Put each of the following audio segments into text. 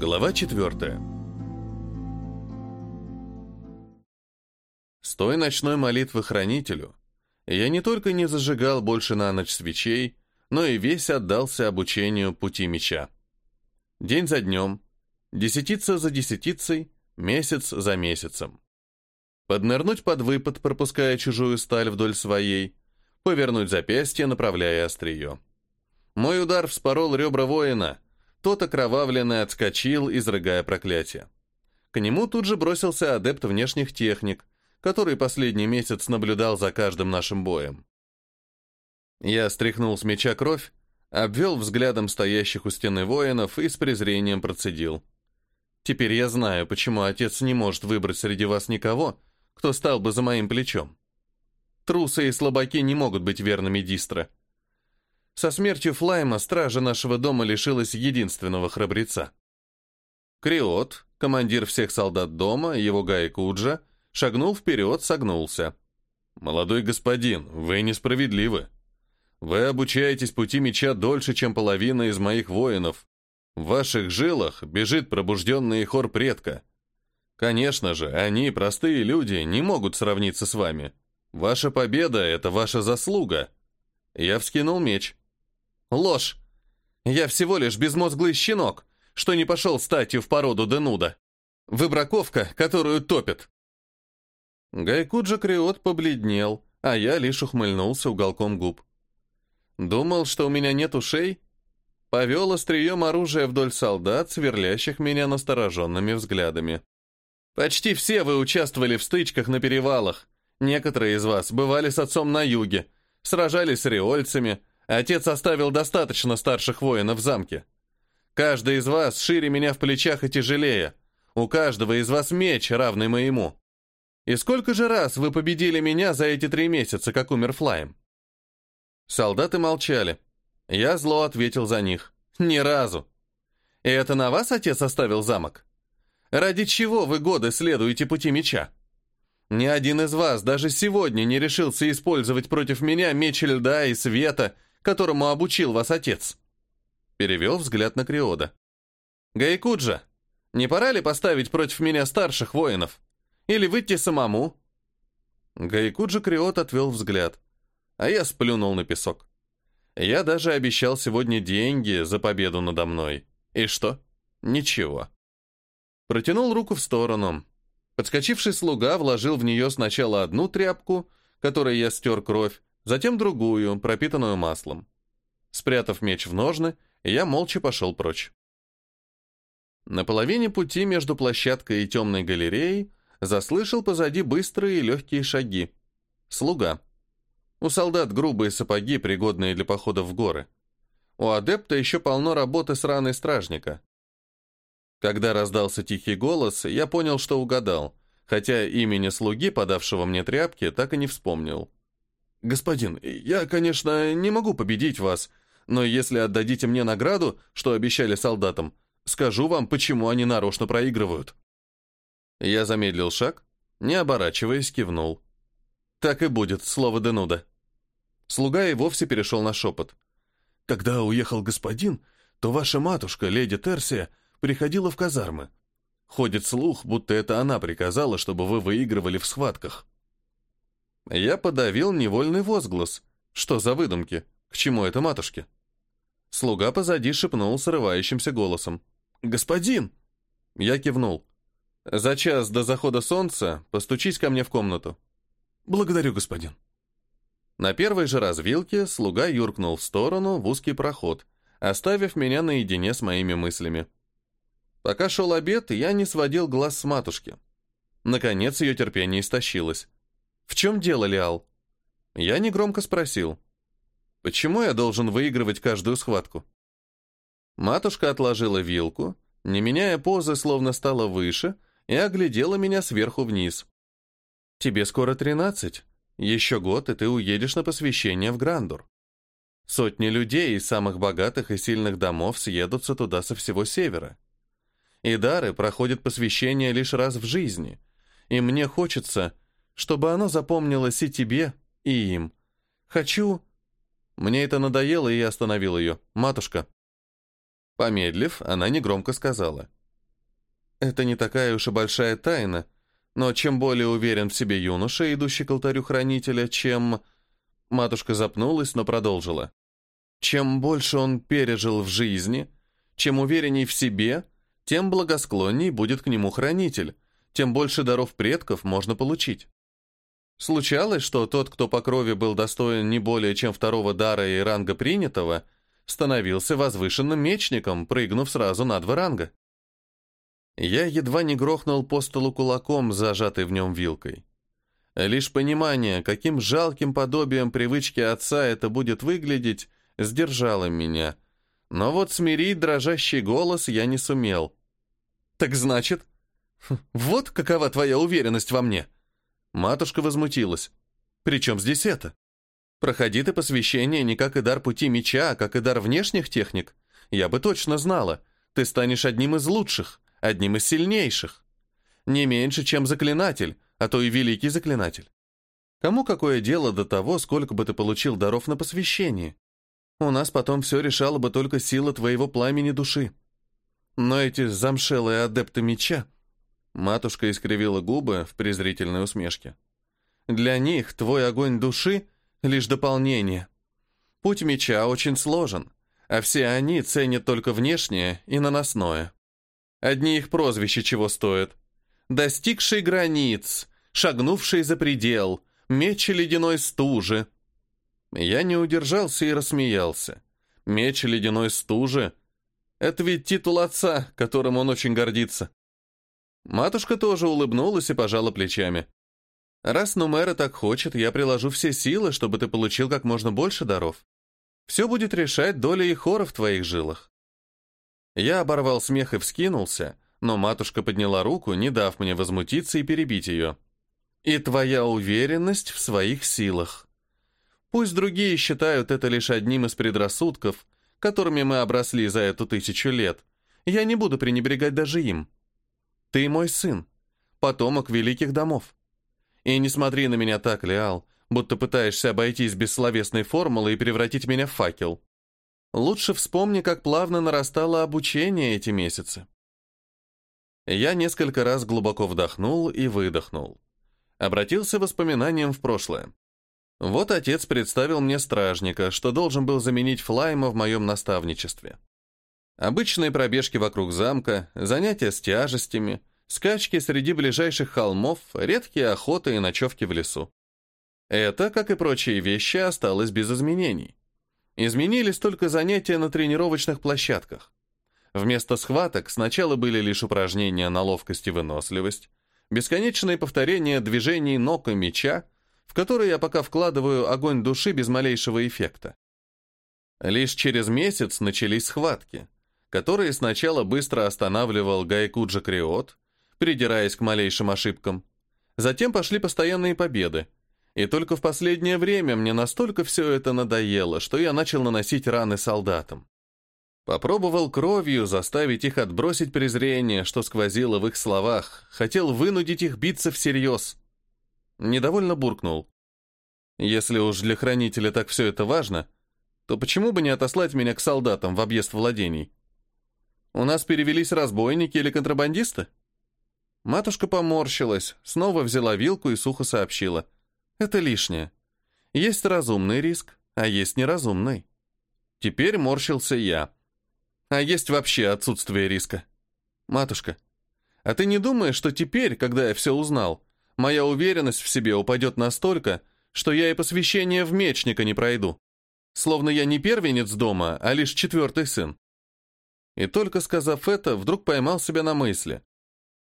Глава четвертая. С той ночной молитвы хранителю я не только не зажигал больше на ночь свечей, но и весь отдался обучению пути меча. День за днем, десятица за десятицей, месяц за месяцем. Поднырнуть под выпад, пропуская чужую сталь вдоль своей, повернуть запястье, направляя острие. Мой удар вспорол ребра воина — тот окровавленный отскочил, изрыгая проклятие. К нему тут же бросился адепт внешних техник, который последний месяц наблюдал за каждым нашим боем. Я стряхнул с меча кровь, обвел взглядом стоящих у стены воинов и с презрением процедил. «Теперь я знаю, почему отец не может выбрать среди вас никого, кто стал бы за моим плечом. Трусы и слабаки не могут быть верными Дистра. Со смертью Флайма стража нашего дома лишилась единственного храбреца. Криот, командир всех солдат дома, его Гайкуджа, шагнул вперед, согнулся. «Молодой господин, вы несправедливы. Вы обучаетесь пути меча дольше, чем половина из моих воинов. В ваших жилах бежит пробужденный хор предка. Конечно же, они, простые люди, не могут сравниться с вами. Ваша победа — это ваша заслуга». Я вскинул меч. Ложь. Я всего лишь безмозглый щенок, что не пошел статью в породу Денуда. Выбраковка, которую топят. Гайкуджа Криот побледнел, а я лишь ухмыльнулся уголком губ. Думал, что у меня нет ушей? Повел острием оружия вдоль солдат, сверлящих меня настороженными взглядами. Почти все вы участвовали в стычках на перевалах. Некоторые из вас бывали с отцом на юге, сражались с риольцами, Отец оставил достаточно старших воинов в замке. Каждый из вас шире меня в плечах и тяжелее. У каждого из вас меч, равный моему. И сколько же раз вы победили меня за эти три месяца, как умер Флайм?» Солдаты молчали. Я зло ответил за них. «Ни разу. И это на вас отец оставил замок? Ради чего вы годы следуете пути меча? Ни один из вас даже сегодня не решился использовать против меня меч льда и света — которому обучил вас отец?» Перевел взгляд на Криода. «Гайкуджа, не пора ли поставить против меня старших воинов? Или выйти самому?» Гайкуджа Криот отвел взгляд, а я сплюнул на песок. Я даже обещал сегодня деньги за победу надо мной. И что? Ничего. Протянул руку в сторону. Подскочивший слуга вложил в нее сначала одну тряпку, которой я стер кровь, затем другую, пропитанную маслом. Спрятав меч в ножны, я молча пошел прочь. На половине пути между площадкой и темной галереей заслышал позади быстрые и легкие шаги. Слуга. У солдат грубые сапоги, пригодные для похода в горы. У адепта еще полно работы с раной стражника. Когда раздался тихий голос, я понял, что угадал, хотя имени слуги, подавшего мне тряпки, так и не вспомнил. «Господин, я, конечно, не могу победить вас, но если отдадите мне награду, что обещали солдатам, скажу вам, почему они нарочно проигрывают». Я замедлил шаг, не оборачиваясь, кивнул. «Так и будет, слово Денуда». Слуга и вовсе перешел на шепот. «Когда уехал господин, то ваша матушка, леди Терсия, приходила в казармы. Ходит слух, будто это она приказала, чтобы вы выигрывали в схватках». Я подавил невольный возглас. Что за выдумки? К чему это матушке? Слуга позади шепнул срывающимся голосом. «Господин!» Я кивнул. «За час до захода солнца постучись ко мне в комнату». «Благодарю, господин». На первой же развилке слуга юркнул в сторону в узкий проход, оставив меня наедине с моими мыслями. Пока шел обед, я не сводил глаз с матушки. Наконец ее терпение истощилось. «В чем дело, Лиал?» Я негромко спросил. «Почему я должен выигрывать каждую схватку?» Матушка отложила вилку, не меняя позы, словно стала выше, и оглядела меня сверху вниз. «Тебе скоро тринадцать. Еще год, и ты уедешь на посвящение в Грандур. Сотни людей из самых богатых и сильных домов съедутся туда со всего севера. И дары проходят посвящение лишь раз в жизни, и мне хочется, чтобы оно запомнилось и тебе, и им. Хочу...» Мне это надоело, и я остановил ее. «Матушка». Помедлив, она негромко сказала. Это не такая уж и большая тайна, но чем более уверен в себе юноша, идущий к алтарю хранителя, чем... Матушка запнулась, но продолжила. Чем больше он пережил в жизни, чем уверенней в себе, тем благосклонней будет к нему хранитель, тем больше даров предков можно получить. Случалось, что тот, кто по крови был достоин не более чем второго дара и ранга принятого, становился возвышенным мечником, прыгнув сразу на два ранга. Я едва не грохнул по столу кулаком, зажатой в нем вилкой. Лишь понимание, каким жалким подобием привычки отца это будет выглядеть, сдержало меня. Но вот смирить дрожащий голос я не сумел. «Так значит, вот какова твоя уверенность во мне?» Матушка возмутилась. «При чем здесь это? Проходи ты посвящение не как и дар пути меча, а как и дар внешних техник. Я бы точно знала. Ты станешь одним из лучших, одним из сильнейших. Не меньше, чем заклинатель, а то и великий заклинатель. Кому какое дело до того, сколько бы ты получил даров на посвящение? У нас потом все решала бы только сила твоего пламени души. Но эти замшелые адепты меча... Матушка искривила губы в презрительной усмешке. Для них твой огонь души — лишь дополнение. Путь меча очень сложен, а все они ценят только внешнее и наносное. Одни их прозвища чего стоят. Достигший границ, шагнувший за предел, меч ледяной стужи. Я не удержался и рассмеялся. Меч ледяной стужи — это ведь титул отца, которым он очень гордится. Матушка тоже улыбнулась и пожала плечами. «Раз Нумера так хочет, я приложу все силы, чтобы ты получил как можно больше даров. Все будет решать доля и хора в твоих жилах. Я оборвал смех и вскинулся, но матушка подняла руку, не дав мне возмутиться и перебить ее. «И твоя уверенность в своих силах. Пусть другие считают это лишь одним из предрассудков, которыми мы обросли за эту тысячу лет. Я не буду пренебрегать даже им. Ты мой сын, потомок великих домов. И не смотри на меня так, Леал, будто пытаешься обойтись без словесной формулы и превратить меня в факел. Лучше вспомни, как плавно нарастало обучение эти месяцы. Я несколько раз глубоко вдохнул и выдохнул. Обратился воспоминанием в прошлое. Вот отец представил мне стражника, что должен был заменить Флайма в моем наставничестве. Обычные пробежки вокруг замка, занятия с тяжестями, скачки среди ближайших холмов, редкие охоты и ночевки в лесу. Это, как и прочие вещи, осталось без изменений. Изменились только занятия на тренировочных площадках. Вместо схваток сначала были лишь упражнения на ловкость и выносливость, бесконечные повторения движений ног и меча, в которые я пока вкладываю огонь души без малейшего эффекта. Лишь через месяц начались схватки, которые сначала быстро останавливал Гайкуджа Криот, придираясь к малейшим ошибкам. Затем пошли постоянные победы, и только в последнее время мне настолько все это надоело, что я начал наносить раны солдатам. Попробовал кровью заставить их отбросить презрение, что сквозило в их словах, хотел вынудить их биться всерьез. Недовольно буркнул. Если уж для хранителя так все это важно, то почему бы не отослать меня к солдатам в объезд владений? У нас перевелись разбойники или контрабандисты? Матушка поморщилась, снова взяла вилку и сухо сообщила — это лишнее. Есть разумный риск, а есть неразумный. Теперь морщился я. А есть вообще отсутствие риска. Матушка, а ты не думаешь, что теперь, когда я все узнал, моя уверенность в себе упадет настолько, что я и посвящение в мечника не пройду? Словно я не первенец дома, а лишь четвертый сын. И только сказав это, вдруг поймал себя на мысли.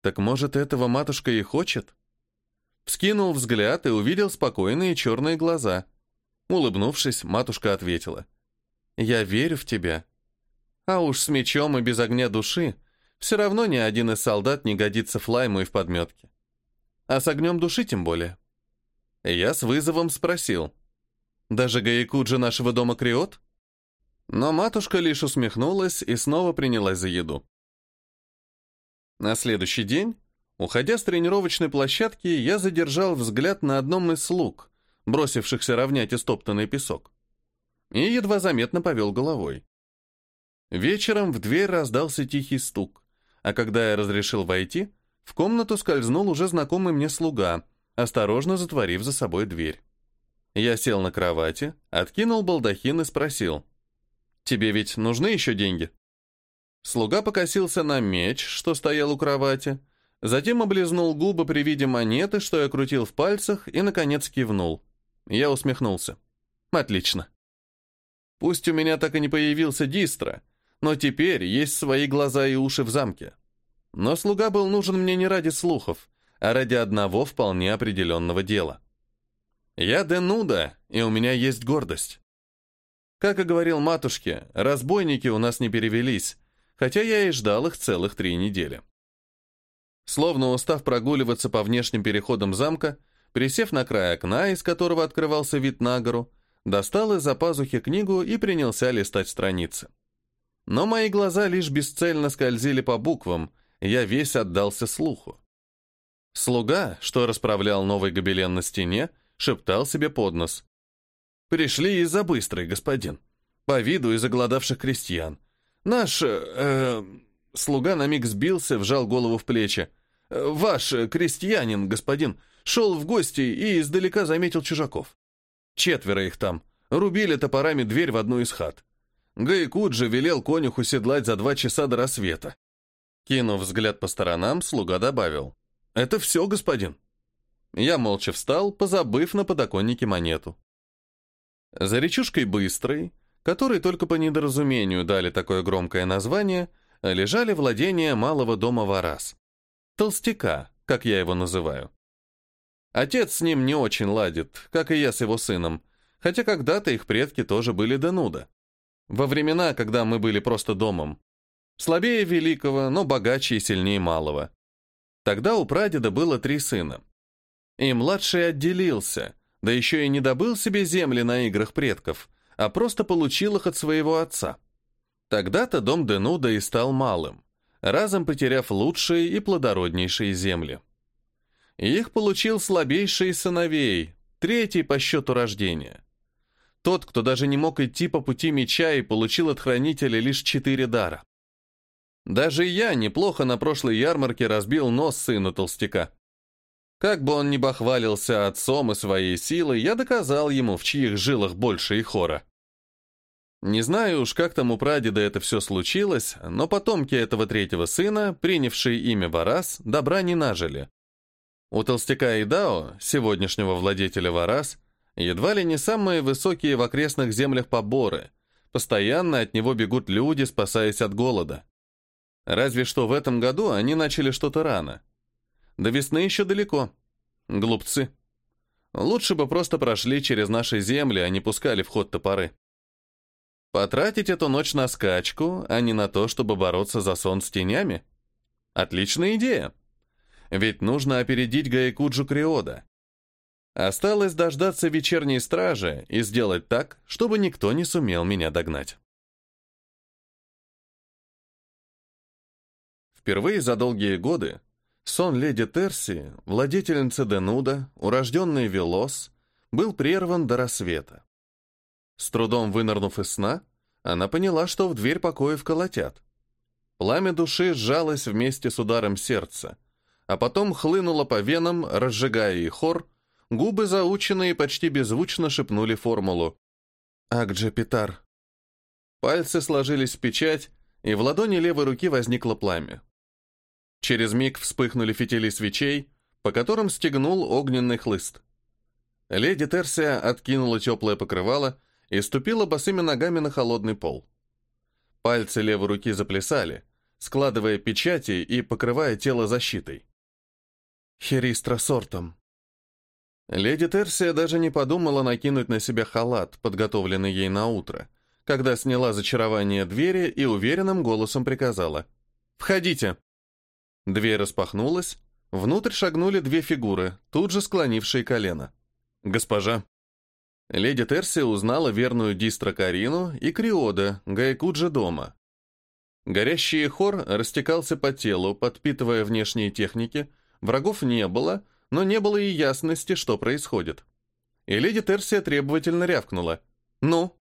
Так может, этого матушка и хочет? Вскинул взгляд и увидел спокойные черные глаза. Улыбнувшись, матушка ответила. «Я верю в тебя. А уж с мечом и без огня души все равно ни один из солдат не годится флайму и в подметке. А с огнем души тем более». Я с вызовом спросил. «Даже Гаякуджи нашего дома Криот?» Но матушка лишь усмехнулась и снова принялась за еду. На следующий день Уходя с тренировочной площадки, я задержал взгляд на одном из слуг, бросившихся равнять истоптанный песок. И едва заметно повел головой. Вечером в дверь раздался тихий стук, а когда я разрешил войти, в комнату скользнул уже знакомый мне слуга, осторожно затворив за собой дверь. Я сел на кровати, откинул балдахин и спросил. «Тебе ведь нужны еще деньги?» Слуга покосился на меч, что стоял у кровати, затем облизнул губы при виде монеты, что я крутил в пальцах, и, наконец, кивнул. Я усмехнулся. «Отлично. Пусть у меня так и не появился дистро, но теперь есть свои глаза и уши в замке. Но слуга был нужен мне не ради слухов, а ради одного вполне определенного дела. Я Денуда, и у меня есть гордость. Как и говорил матушке, разбойники у нас не перевелись, хотя я и ждал их целых три недели. Словно устав прогуливаться по внешним переходам замка, присев на край окна, из которого открывался вид на гору, достал из-за пазухи книгу и принялся листать страницы. Но мои глаза лишь бесцельно скользили по буквам, я весь отдался слуху. Слуга, что расправлял новый гобелен на стене, шептал себе под нос. «Пришли из-за быстрой, господин. По виду из оголодавших крестьян. Наш... Э, слуга на миг сбился, вжал голову в плечи. «Ваш крестьянин, господин, шел в гости и издалека заметил чужаков. Четверо их там. Рубили топорами дверь в одну из хат. Гаикуджи велел конюху седлать за два часа до рассвета. Кинув взгляд по сторонам, слуга добавил. «Это все, господин». Я молча встал, позабыв на подоконнике монету. За речушкой Быстрой, которой только по недоразумению дали такое громкое название, лежали владения малого дома Варас. Толстяка, как я его называю. Отец с ним не очень ладит, как и я с его сыном, хотя когда-то их предки тоже были Денуда. Во времена, когда мы были просто домом. Слабее великого, но богаче и сильнее малого. Тогда у прадеда было три сына. И младший отделился, да еще и не добыл себе земли на играх предков, а просто получил их от своего отца. Тогда-то дом Денуда и стал малым, разом потеряв лучшие и плодороднейшие земли. Их получил слабейший сыновей, третий по счету рождения. Тот, кто даже не мог идти по пути меча и получил от хранителя лишь четыре дара. Даже я неплохо на прошлой ярмарке разбил нос сыну толстяка. Как бы он ни бахвалился отцом и своей силой, я доказал ему, в чьих жилах больше и хора. Не знаю уж, как там у прадеда это все случилось, но потомки этого третьего сына, принявшие имя Варас, добра не нажили. У толстяка Идао, сегодняшнего владетеля Варас, едва ли не самые высокие в окрестных землях поборы. Постоянно от него бегут люди, спасаясь от голода. Разве что в этом году они начали что-то рано. До весны еще далеко. Глупцы. Лучше бы просто прошли через наши земли, а не пускали в ход топоры. Потратить эту ночь на скачку, а не на то, чтобы бороться за сон с тенями? Отличная идея. Ведь нужно опередить Гаякуджу Криода. Осталось дождаться вечерней стражи и сделать так, чтобы никто не сумел меня догнать. Впервые за долгие годы сон леди Терси, владетельницы Денуда, урожденный Велос, был прерван до рассвета. С трудом вынырнув из сна, она поняла, что в дверь покоев колотят. Пламя души сжалось вместе с ударом сердца, а потом хлынуло по венам, разжигая и хор, губы заученные почти беззвучно шепнули формулу «Акджи Питар». Пальцы сложились в печать, и в ладони левой руки возникло пламя. Через миг вспыхнули фитили свечей, по которым стегнул огненный хлыст. Леди Терсия откинула теплое покрывало и ступила босыми ногами на холодный пол. Пальцы левой руки заплясали, складывая печати и покрывая тело защитой. Херистра сортом. Леди Терсия даже не подумала накинуть на себя халат, подготовленный ей на утро, когда сняла зачарование двери и уверенным голосом приказала «Входите!». Дверь распахнулась, внутрь шагнули две фигуры, тут же склонившие колено. «Госпожа». Леди Терси узнала верную Дистра Карину и Криода, Гайкуджа дома. Горящий хор растекался по телу, подпитывая внешние техники, врагов не было, но не было и ясности, что происходит. И леди Терсия требовательно рявкнула. «Ну?»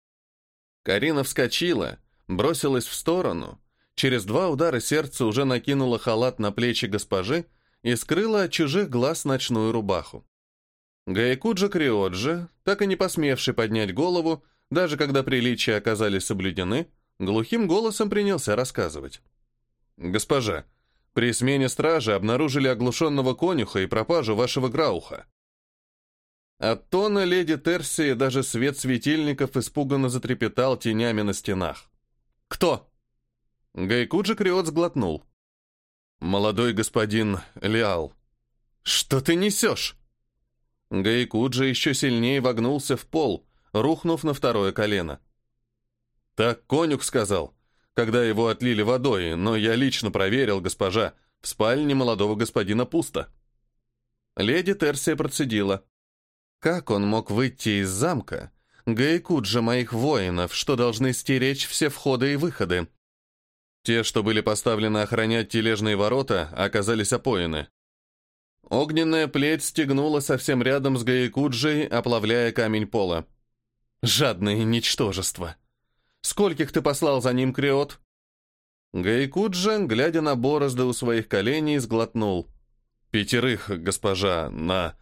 Карина вскочила, бросилась в сторону, через два удара сердце уже накинуло халат на плечи госпожи и скрыло от чужих глаз ночную рубаху. Гайкуджа Криоджи, так и не посмевший поднять голову, даже когда приличия оказались соблюдены, глухим голосом принялся рассказывать. «Госпожа, при смене стражи обнаружили оглушенного конюха и пропажу вашего грауха. От тона леди Терсии даже свет светильников испуганно затрепетал тенями на стенах. «Кто?» Гайкуджи Криот сглотнул. «Молодой господин Лиал». «Что ты несешь?» Гайкуджи еще сильнее вогнулся в пол, рухнув на второе колено. «Так конюх сказал когда его отлили водой, но я лично проверил, госпожа, в спальне молодого господина пусто. Леди Терсия процедила. Как он мог выйти из замка? Гайкуджа моих воинов, что должны стеречь все входы и выходы. Те, что были поставлены охранять тележные ворота, оказались опоены. Огненная плеть стегнула совсем рядом с Гаякуджей, оплавляя камень пола. Жадное ничтожество. Скольких ты послал за ним, Криот?» Гайкуджа, глядя на борозды у своих коленей, сглотнул. «Пятерых, госпожа, на...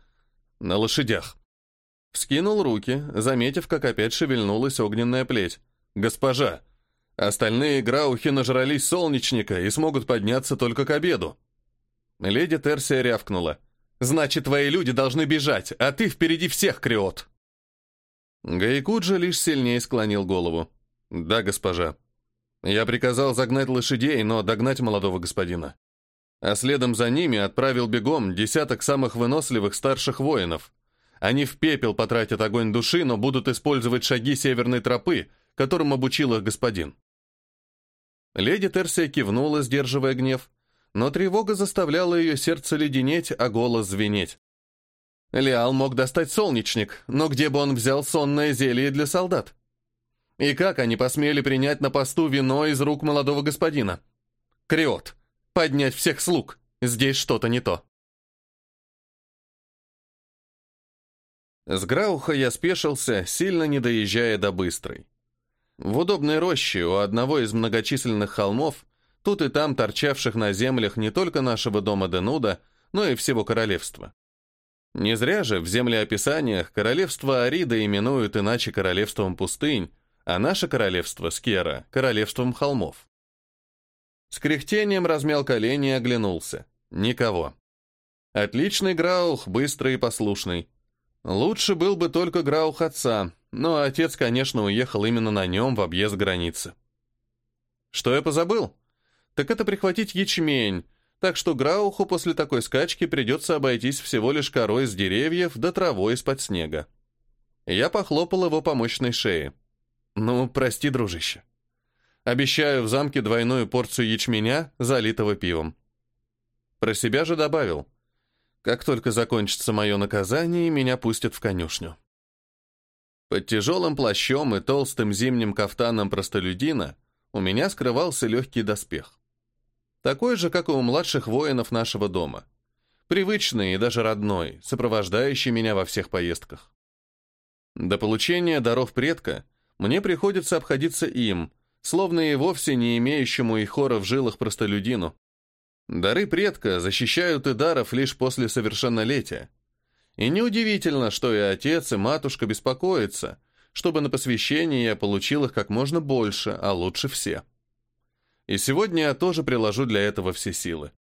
на лошадях». Вскинул руки, заметив, как опять шевельнулась огненная плеть. «Госпожа, остальные граухи нажрались солнечника и смогут подняться только к обеду». Леди Терсия рявкнула. «Значит, твои люди должны бежать, а ты впереди всех, Криот!» Гайкуджа лишь сильнее склонил голову. «Да, госпожа. Я приказал загнать лошадей, но догнать молодого господина. А следом за ними отправил бегом десяток самых выносливых старших воинов. Они в пепел потратят огонь души, но будут использовать шаги северной тропы, которым обучил их господин». Леди Терсия кивнула, сдерживая гнев, но тревога заставляла ее сердце леденеть, а голос звенеть. Леал мог достать солнечник, но где бы он взял сонное зелье для солдат? И как они посмели принять на посту вино из рук молодого господина? Криот, поднять всех слуг. Здесь что-то не то. С Грауха я спешился, сильно не доезжая до Быстрой. В удобной роще у одного из многочисленных холмов, тут и там торчавших на землях не только нашего дома Денуда, но и всего королевства. Не зря же в землеописаниях королевство Арида именуют иначе королевством пустынь, а наше королевство, Скера, королевством холмов. С кряхтением размял колени и оглянулся. Никого. Отличный Граух, быстрый и послушный. Лучше был бы только Граух отца, но отец, конечно, уехал именно на нем в объезд границы. Что я позабыл? Так это прихватить ячмень, так что Грауху после такой скачки придется обойтись всего лишь корой из деревьев да травой из-под снега. Я похлопал его по мощной шее. «Ну, прости, дружище. Обещаю в замке двойную порцию ячменя, залитого пивом». Про себя же добавил. «Как только закончится мое наказание, меня пустят в конюшню». Под тяжелым плащом и толстым зимним кафтаном простолюдина у меня скрывался легкий доспех. Такой же, как и у младших воинов нашего дома. Привычный и даже родной, сопровождающий меня во всех поездках. До получения даров предка мне приходится обходиться им, словно и вовсе не имеющему и хора в жилах простолюдину. Дары предка защищают и даров лишь после совершеннолетия. И неудивительно, что и отец, и матушка беспокоятся, чтобы на посвящение я получил их как можно больше, а лучше все. И сегодня я тоже приложу для этого все силы.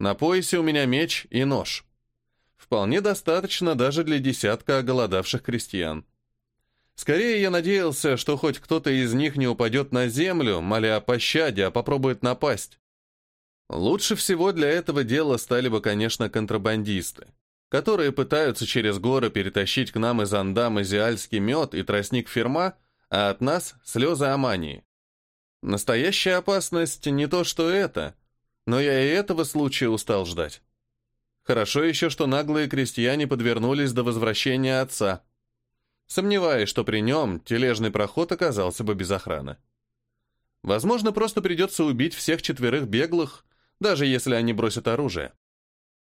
На поясе у меня меч и нож. Вполне достаточно даже для десятка оголодавших крестьян. Скорее я надеялся, что хоть кто-то из них не упадет на землю, моля о пощаде, а попробует напасть. Лучше всего для этого дела стали бы, конечно, контрабандисты, которые пытаются через горы перетащить к нам из Андам изиальский мед и тростник ферма, а от нас слезы Амании. Настоящая опасность не то, что это, но я и этого случая устал ждать. Хорошо еще, что наглые крестьяне подвернулись до возвращения отца. Сомневаюсь, что при нем тележный проход оказался бы без охраны. Возможно, просто придется убить всех четверых беглых, даже если они бросят оружие.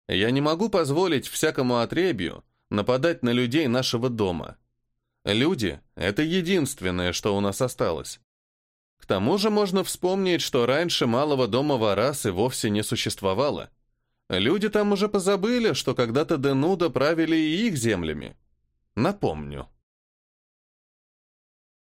Я не могу позволить всякому отребью нападать на людей нашего дома. Люди — это единственное, что у нас осталось. К тому же можно вспомнить, что раньше малого дома Варасы вовсе не существовало. Люди там уже позабыли, что когда-то Денуда правили и их землями. Напомню.